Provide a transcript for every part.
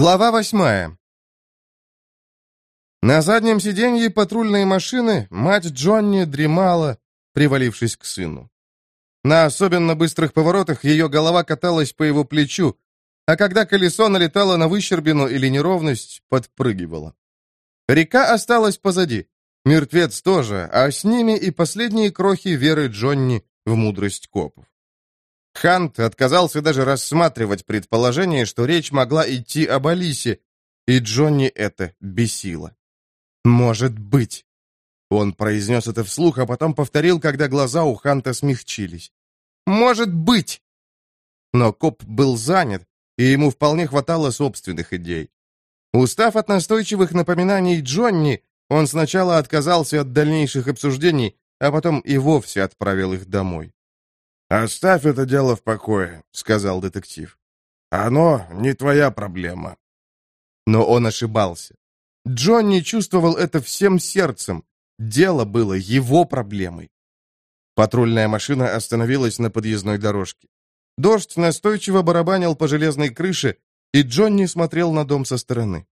Глава восьмая. На заднем сиденье патрульной машины мать Джонни дремала, привалившись к сыну. На особенно быстрых поворотах ее голова каталась по его плечу, а когда колесо налетало на выщербину или неровность, подпрыгивало. Река осталась позади, мертвец тоже, а с ними и последние крохи веры Джонни в мудрость копов. Хант отказался даже рассматривать предположение, что речь могла идти об Алисе, и Джонни это бесило. «Может быть!» Он произнес это вслух, а потом повторил, когда глаза у Ханта смягчились. «Может быть!» Но коп был занят, и ему вполне хватало собственных идей. Устав от настойчивых напоминаний Джонни, он сначала отказался от дальнейших обсуждений, а потом и вовсе отправил их домой. «Оставь это дело в покое», — сказал детектив. «Оно не твоя проблема». Но он ошибался. Джонни чувствовал это всем сердцем. Дело было его проблемой. Патрульная машина остановилась на подъездной дорожке. Дождь настойчиво барабанил по железной крыше, и Джонни смотрел на дом со стороны.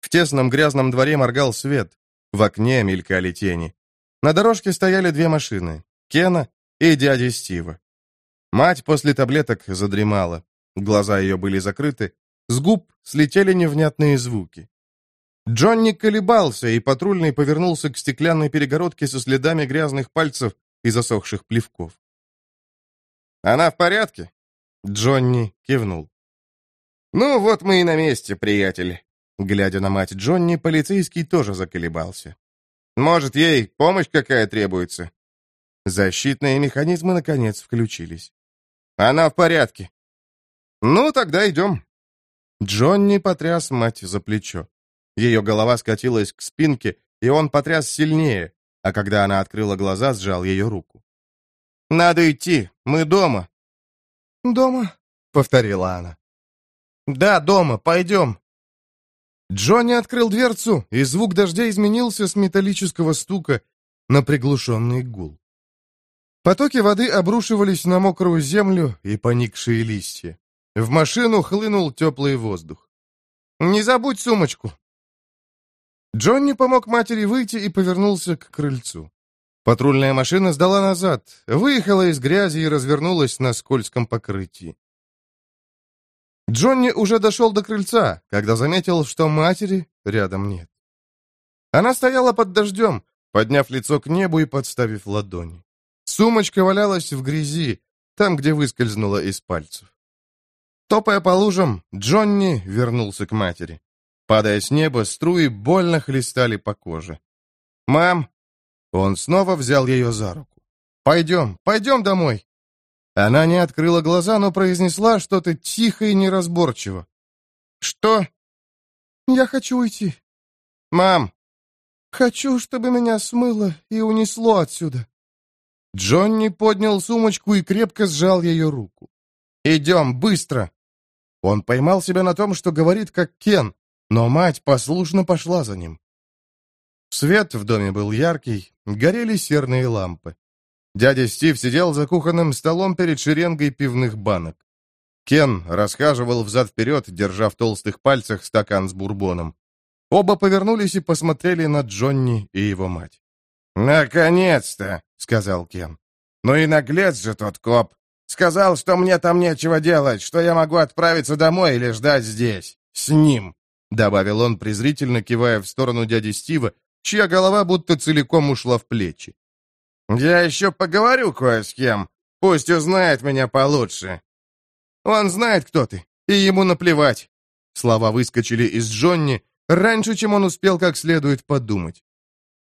В тесном грязном дворе моргал свет. В окне мелькали тени. На дорожке стояли две машины. Кена и дяди Стива. Мать после таблеток задремала. Глаза ее были закрыты. С губ слетели невнятные звуки. Джонни колебался, и патрульный повернулся к стеклянной перегородке со следами грязных пальцев и засохших плевков. «Она в порядке?» Джонни кивнул. «Ну, вот мы и на месте, приятель». Глядя на мать Джонни, полицейский тоже заколебался. «Может, ей помощь какая требуется?» Защитные механизмы, наконец, включились. «Она в порядке». «Ну, тогда идем». Джонни потряс мать за плечо. Ее голова скатилась к спинке, и он потряс сильнее, а когда она открыла глаза, сжал ее руку. «Надо идти, мы дома». «Дома?» — повторила она. «Да, дома, пойдем». Джонни открыл дверцу, и звук дождя изменился с металлического стука на приглушенный гул. Потоки воды обрушивались на мокрую землю и поникшие листья. В машину хлынул теплый воздух. «Не забудь сумочку!» Джонни помог матери выйти и повернулся к крыльцу. Патрульная машина сдала назад, выехала из грязи и развернулась на скользком покрытии. Джонни уже дошел до крыльца, когда заметил, что матери рядом нет. Она стояла под дождем, подняв лицо к небу и подставив ладони. Сумочка валялась в грязи, там, где выскользнула из пальцев. Топая по лужам, Джонни вернулся к матери. Падая с неба, струи больно хлестали по коже. «Мам!» Он снова взял ее за руку. «Пойдем, пойдем домой!» Она не открыла глаза, но произнесла что-то тихо и неразборчиво. «Что?» «Я хочу уйти». «Мам!» «Хочу, чтобы меня смыло и унесло отсюда». Джонни поднял сумочку и крепко сжал ее руку. «Идем, быстро!» Он поймал себя на том, что говорит как Кен, но мать послушно пошла за ним. Свет в доме был яркий, горели серные лампы. Дядя Стив сидел за кухонным столом перед шеренгой пивных банок. Кен расхаживал взад-вперед, держа в толстых пальцах стакан с бурбоном. Оба повернулись и посмотрели на Джонни и его мать. «Наконец-то!» — сказал Кен. «Ну и наглец же тот коп! Сказал, что мне там нечего делать, что я могу отправиться домой или ждать здесь, с ним!» Добавил он, презрительно кивая в сторону дяди Стива, чья голова будто целиком ушла в плечи. «Я еще поговорю кое с кем. Пусть узнает меня получше». «Он знает, кто ты, и ему наплевать». Слова выскочили из Джонни раньше, чем он успел как следует подумать.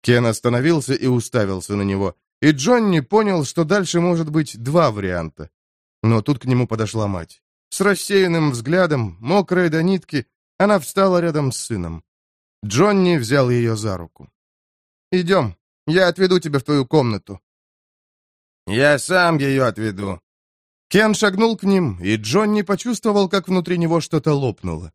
Кен остановился и уставился на него, и Джонни понял, что дальше может быть два варианта. Но тут к нему подошла мать. С рассеянным взглядом, мокрая до нитки, она встала рядом с сыном. Джонни взял ее за руку. «Идем, я отведу тебя в твою комнату». «Я сам ее отведу». Кен шагнул к ним, и Джонни почувствовал, как внутри него что-то лопнуло.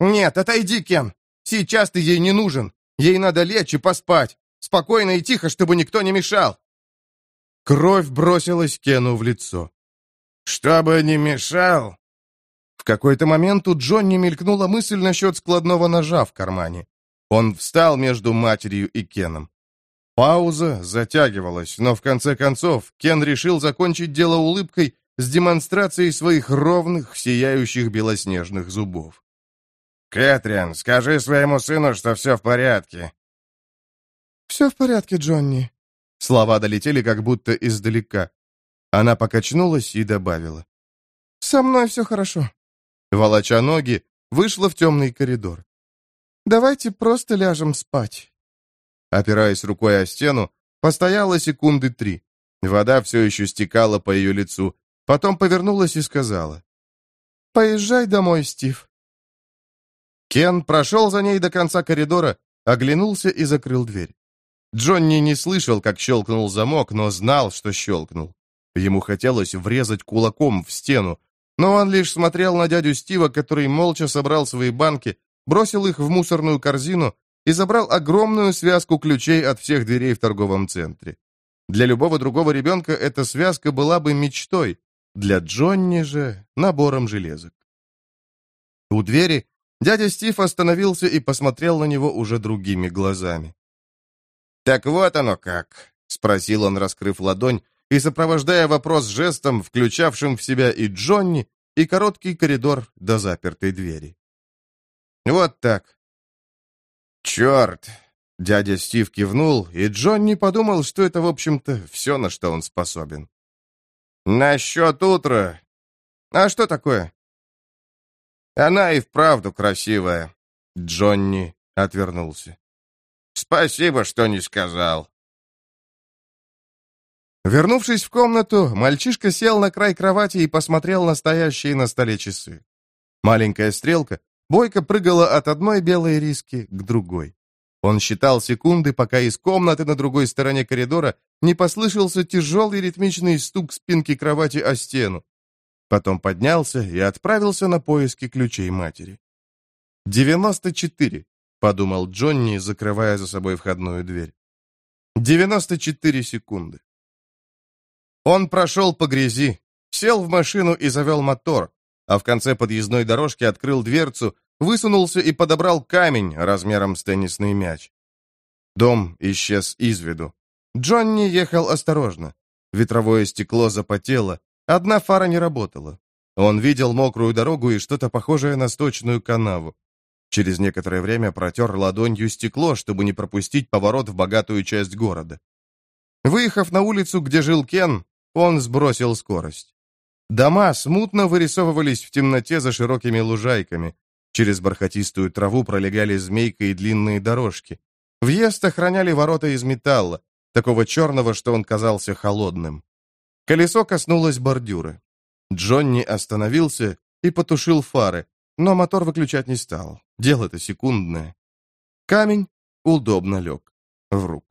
«Нет, отойди, Кен! Сейчас ты ей не нужен! Ей надо лечь и поспать! Спокойно и тихо, чтобы никто не мешал!» Кровь бросилась Кену в лицо. «Чтобы не мешал?» «В какой-то момент у Джонни мелькнула мысль насчет складного ножа в кармане. Он встал между матерью и Кеном. Пауза затягивалась, но в конце концов Кен решил закончить дело улыбкой с демонстрацией своих ровных, сияющих белоснежных зубов. «Кэтрин, скажи своему сыну, что все в порядке». «Все в порядке, Джонни». Слова долетели как будто издалека. Она покачнулась и добавила. «Со мной все хорошо». Волоча ноги, вышла в темный коридор. «Давайте просто ляжем спать». Опираясь рукой о стену, постояла секунды три. Вода все еще стекала по ее лицу. Потом повернулась и сказала. «Поезжай домой, Стив». Кен прошел за ней до конца коридора, оглянулся и закрыл дверь. Джонни не слышал, как щелкнул замок, но знал, что щелкнул. Ему хотелось врезать кулаком в стену, но он лишь смотрел на дядю Стива, который молча собрал свои банки, бросил их в мусорную корзину и забрал огромную связку ключей от всех дверей в торговом центре. Для любого другого ребенка эта связка была бы мечтой, для Джонни же — набором железок. У двери дядя Стив остановился и посмотрел на него уже другими глазами. «Так вот оно как», — спросил он, раскрыв ладонь, и сопровождая вопрос жестом, включавшим в себя и Джонни, и короткий коридор до запертой двери. «Вот так». «Черт!» — дядя Стив кивнул, и Джонни подумал, что это, в общем-то, все, на что он способен. «Насчет утра. А что такое?» «Она и вправду красивая». Джонни отвернулся. «Спасибо, что не сказал». Вернувшись в комнату, мальчишка сел на край кровати и посмотрел на стоящие на столе часы. Маленькая стрелка бойко прыгала от одной белой риски к другой. Он считал секунды, пока из комнаты на другой стороне коридора не послышался тяжелый ритмичный стук спинки кровати о стену. Потом поднялся и отправился на поиски ключей матери. «Девяносто четыре», — подумал Джонни, закрывая за собой входную дверь. «Девяносто четыре секунды». Он прошел по грязи, сел в машину и завел мотор, а в конце подъездной дорожки открыл дверцу, высунулся и подобрал камень размером с теннисный мяч. Дом исчез из виду. Джонни ехал осторожно. Ветровое стекло запотело, одна фара не работала. Он видел мокрую дорогу и что-то похожее на сточную канаву. Через некоторое время протер ладонью стекло, чтобы не пропустить поворот в богатую часть города. Выехав на улицу, где жил Кен, он сбросил скорость. Дома смутно вырисовывались в темноте за широкими лужайками. Через бархатистую траву пролегали змейкой длинные дорожки. Въезд охраняли ворота из металла, такого черного, что он казался холодным. Колесо коснулось бордюра. Джонни остановился и потушил фары, но мотор выключать не стал. Дело-то секундное. Камень удобно лег в руку.